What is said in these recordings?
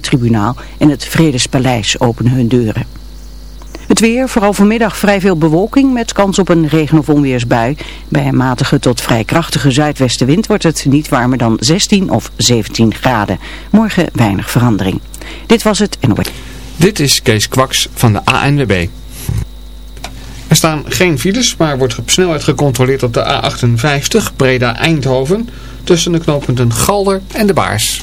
Tribunaal en het Vredespaleis openen hun deuren. Het weer, vooral vanmiddag vrij veel bewolking met kans op een regen- of onweersbui. Bij een matige tot vrij krachtige zuidwestenwind wordt het niet warmer dan 16 of 17 graden. Morgen weinig verandering. Dit was het en Dit is Kees Kwaks van de ANWB. Er staan geen files, maar wordt op snelheid gecontroleerd op de A58 Breda-Eindhoven tussen de knooppunten Galder en de Baars.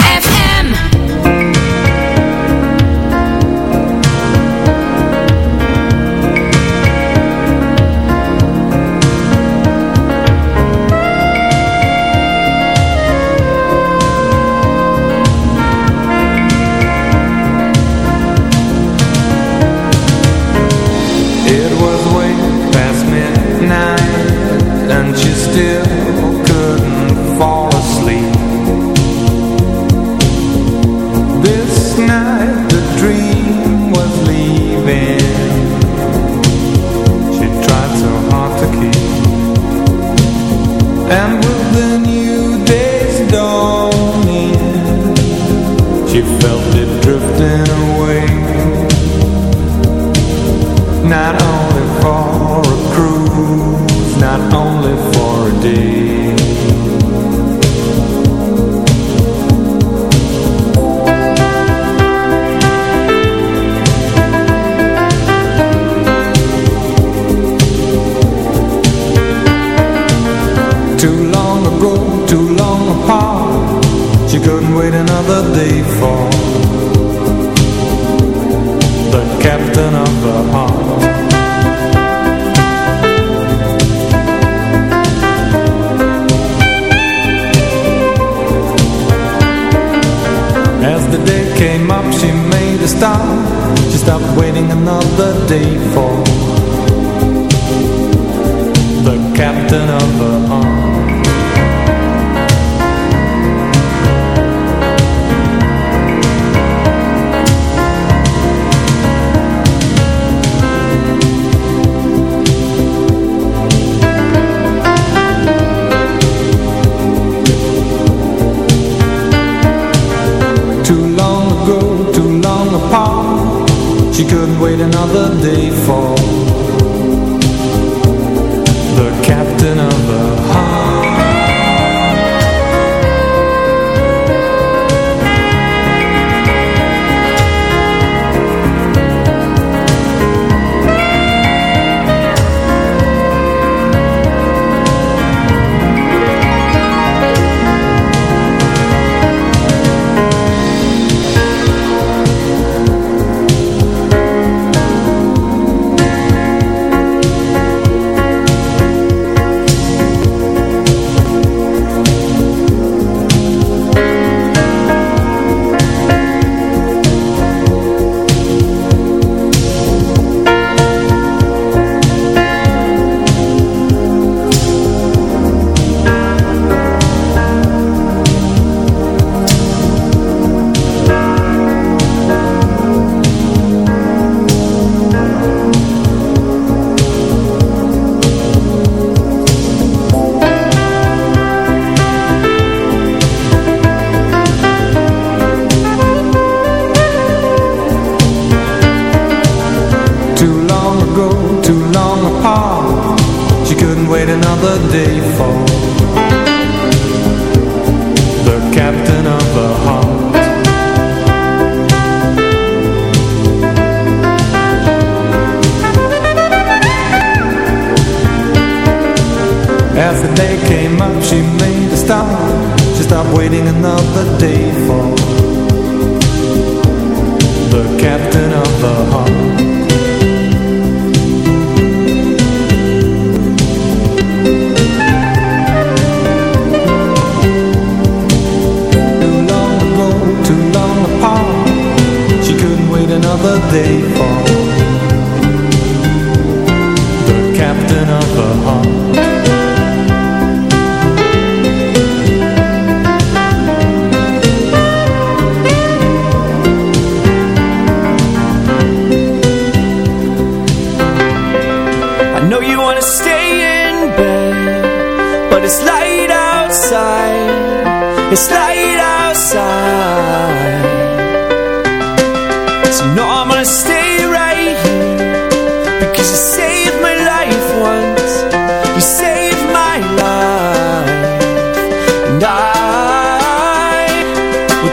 for a day.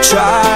Try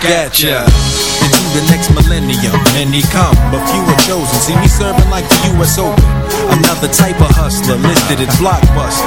look at ya Into the next millennium Many come, but few are chosen See me serving like the U.S. Open Another type of hustler listed in Blockbuster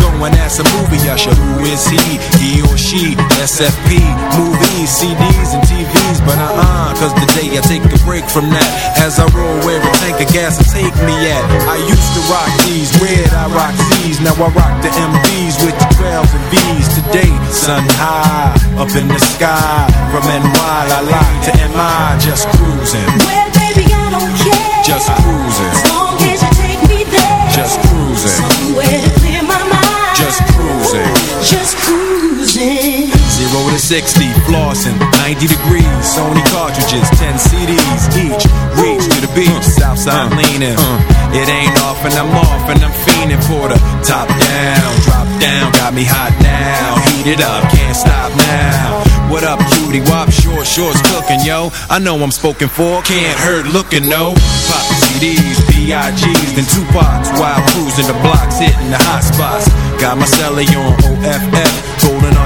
Going as a movie I should. Who is he? He or she? SFP Movies, CDs, and TVs But uh-uh, cause today I take a break from that As I roll where a tank of gas will take me at I used to rock these, Where'd I rock these Now I rock the MVs with 12 and V's today. Sun high up in the sky. From NY, I lie to MI, just cruising. Well, baby, I don't care. Just cruising. As long as you take me there. Just cruising. Somewhere to clear my mind. Just cruising. Just cruising. Zero to 60, flossing, 90 degrees, Sony cartridges, 10 CDs each, reach to the beach, south side leaning, it ain't off and I'm off and I'm fiending for the top down, drop down, got me hot now. Heat it up, can't stop now. What up, cutie? Wop, short, shorts cooking, yo. I know I'm spoken for, can't hurt looking, no. Pop CDs, B.I.G's, then Tupac's while cruising the blocks, hitting the hot spots. Got my celly on OFF,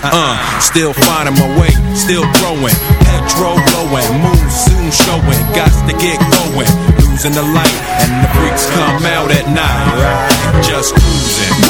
Uh, still finding my way, still growing. Petrol blowing, moon soon showing. Got to get going. Losing the light, and the freaks come out at night. Just cruising,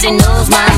she knows my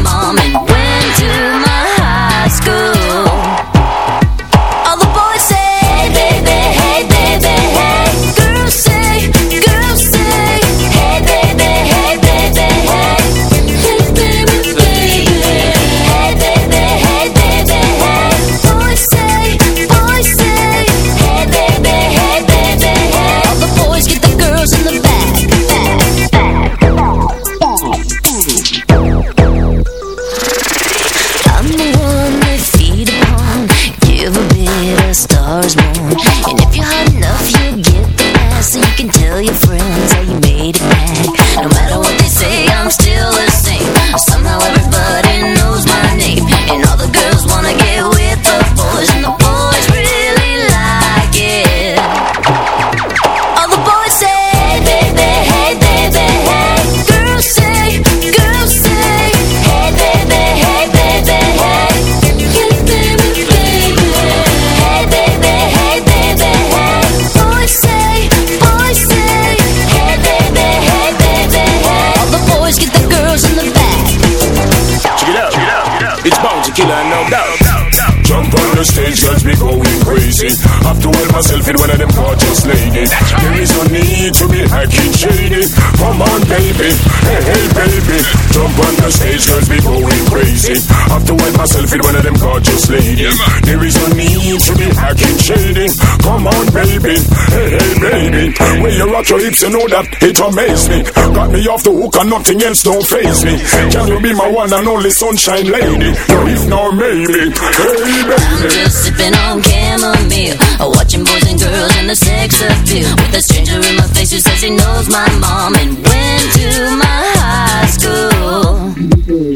your lips, you know that it amaze me. Got me off the hook and nothing else don't phase me. Can you be my one and only sunshine lady? No if, no maybe. Hey, baby. I'm just sipping on chamomile, watching boys and girls in the sex appeal. With a stranger in my face who says he knows my mom and went to my high school.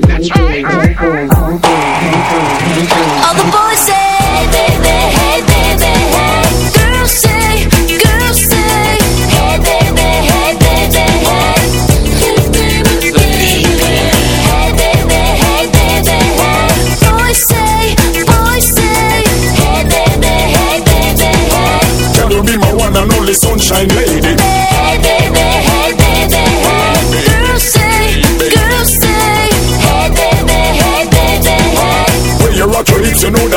That's right.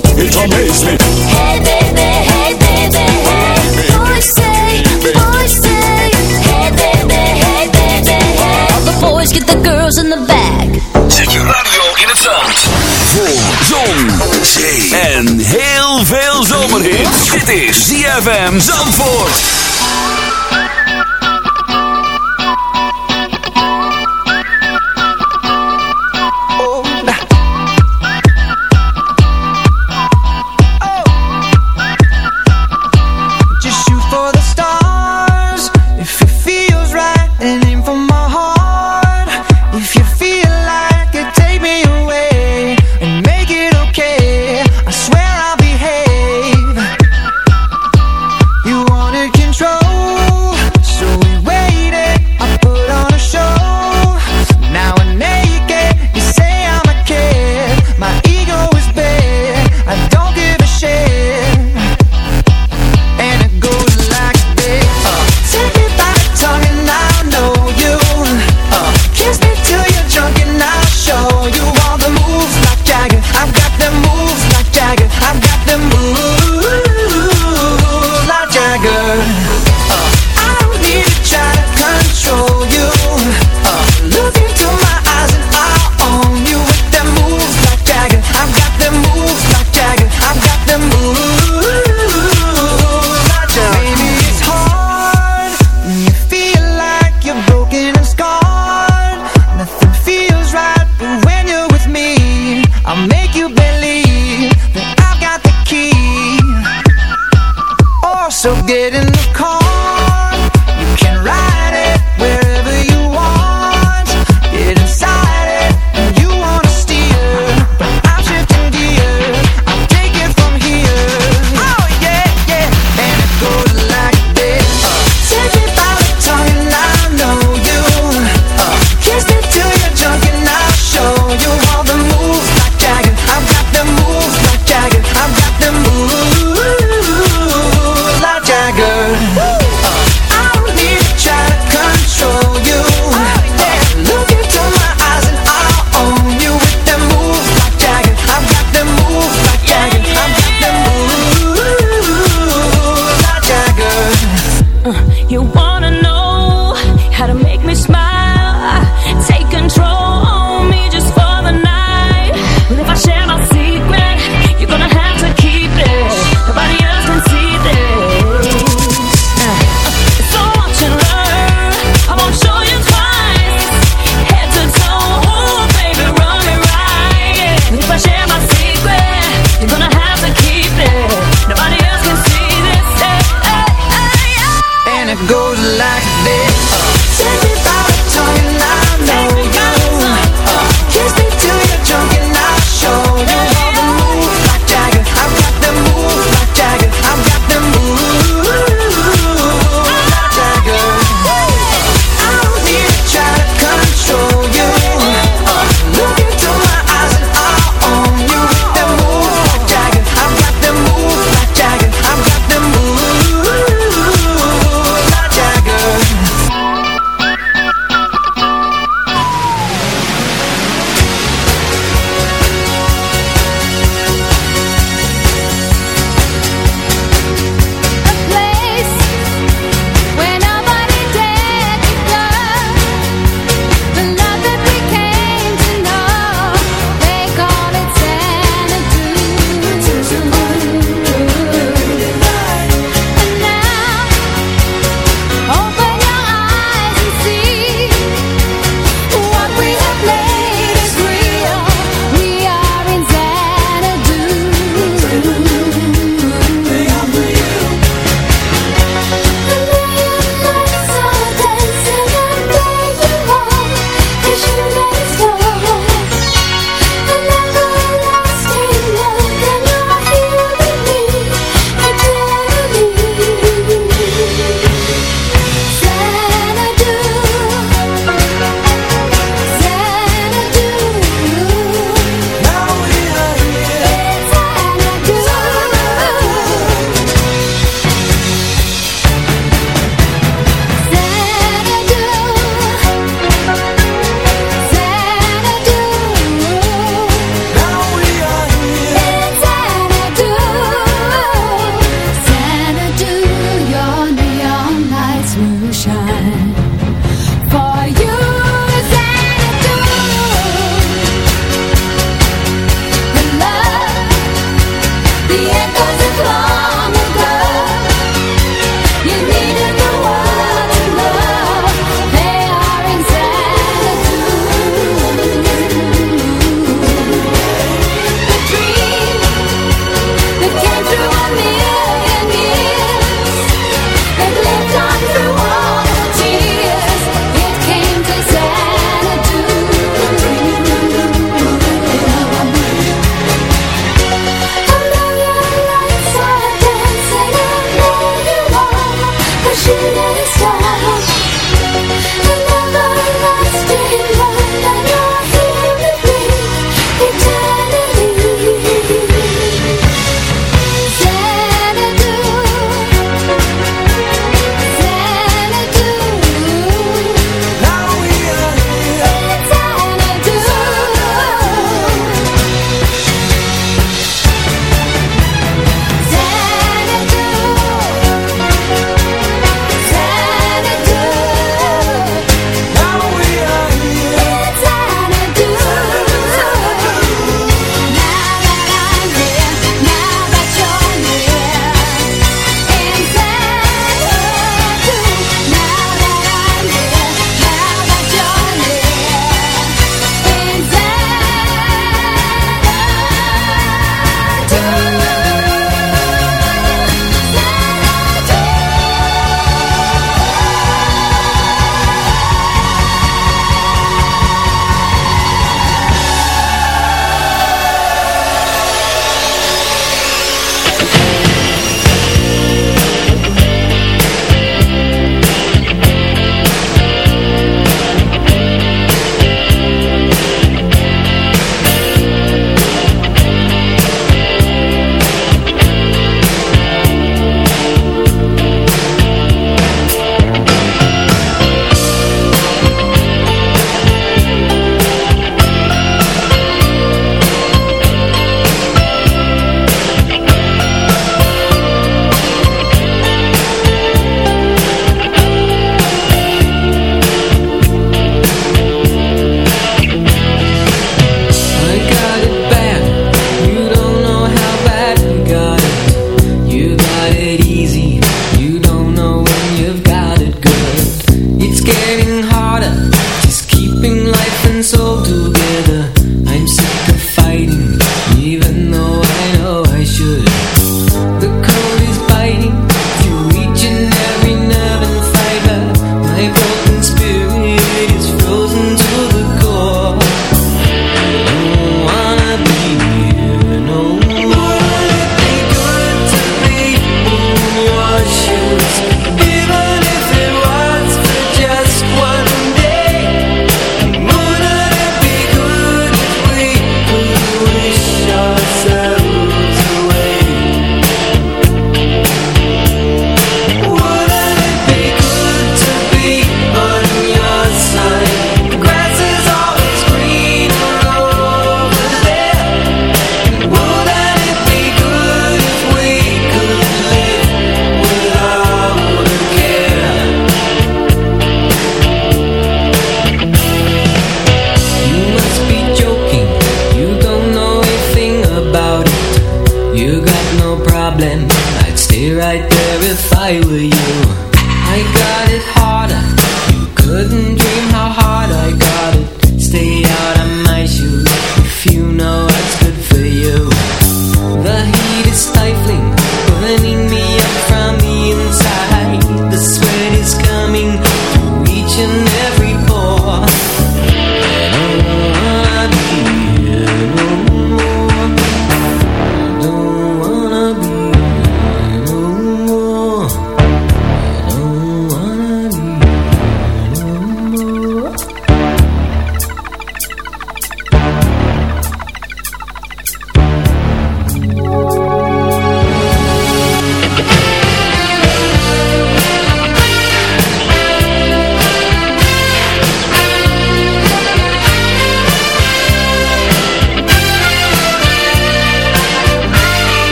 them, it amaze me. Hey baby, hey baby, hey. Boys say, boys say. Hey baby, hey baby, hey. All the boys get the girls in the back. Zet je radio in het zand. Voor zon, zee en heel veel zomerhit. Het is ZFM Zandvoort.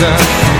mountain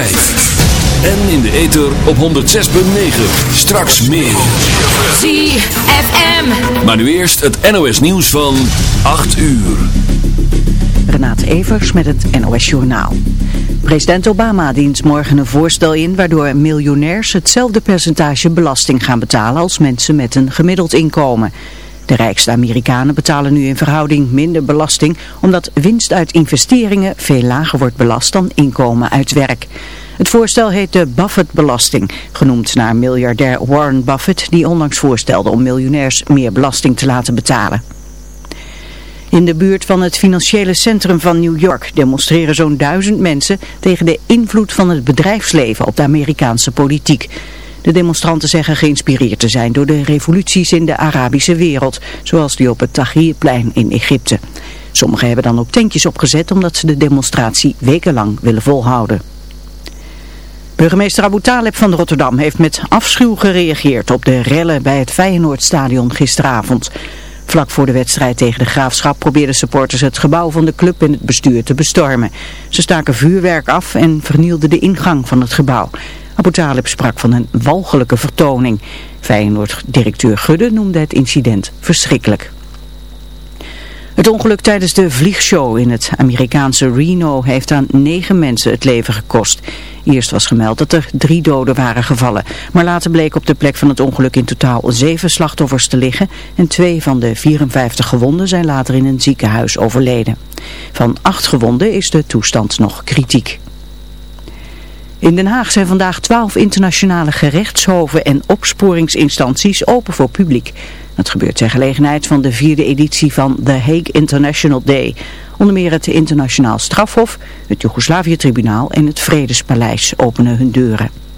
En in de ether op 106.9. Straks meer. ZFM. Maar nu eerst het NOS nieuws van 8 uur. Renate Evers met het NOS Journaal. President Obama dient morgen een voorstel in waardoor miljonairs hetzelfde percentage belasting gaan betalen als mensen met een gemiddeld inkomen. De rijkste Amerikanen betalen nu in verhouding minder belasting omdat winst uit investeringen veel lager wordt belast dan inkomen uit werk. Het voorstel heet de Buffett-belasting, genoemd naar miljardair Warren Buffett die onlangs voorstelde om miljonairs meer belasting te laten betalen. In de buurt van het financiële centrum van New York demonstreren zo'n duizend mensen tegen de invloed van het bedrijfsleven op de Amerikaanse politiek. De demonstranten zeggen geïnspireerd te zijn door de revoluties in de Arabische wereld, zoals die op het Tahrirplein in Egypte. Sommigen hebben dan ook tentjes opgezet omdat ze de demonstratie wekenlang willen volhouden. Burgemeester Abu Taleb van Rotterdam heeft met afschuw gereageerd op de rellen bij het Feyenoordstadion gisteravond. Vlak voor de wedstrijd tegen de Graafschap probeerden supporters het gebouw van de club en het bestuur te bestormen. Ze staken vuurwerk af en vernielden de ingang van het gebouw. Abu Talib sprak van een walgelijke vertoning. Feyenoord-directeur Gudde noemde het incident verschrikkelijk. Het ongeluk tijdens de vliegshow in het Amerikaanse Reno heeft aan negen mensen het leven gekost. Eerst was gemeld dat er drie doden waren gevallen. Maar later bleek op de plek van het ongeluk in totaal zeven slachtoffers te liggen. En twee van de 54 gewonden zijn later in een ziekenhuis overleden. Van acht gewonden is de toestand nog kritiek. In Den Haag zijn vandaag twaalf internationale gerechtshoven en opsporingsinstanties open voor publiek. Dat gebeurt ter gelegenheid van de vierde editie van The Hague International Day. Onder meer het Internationaal Strafhof, het Joegoslavië-tribunaal en het Vredespaleis openen hun deuren.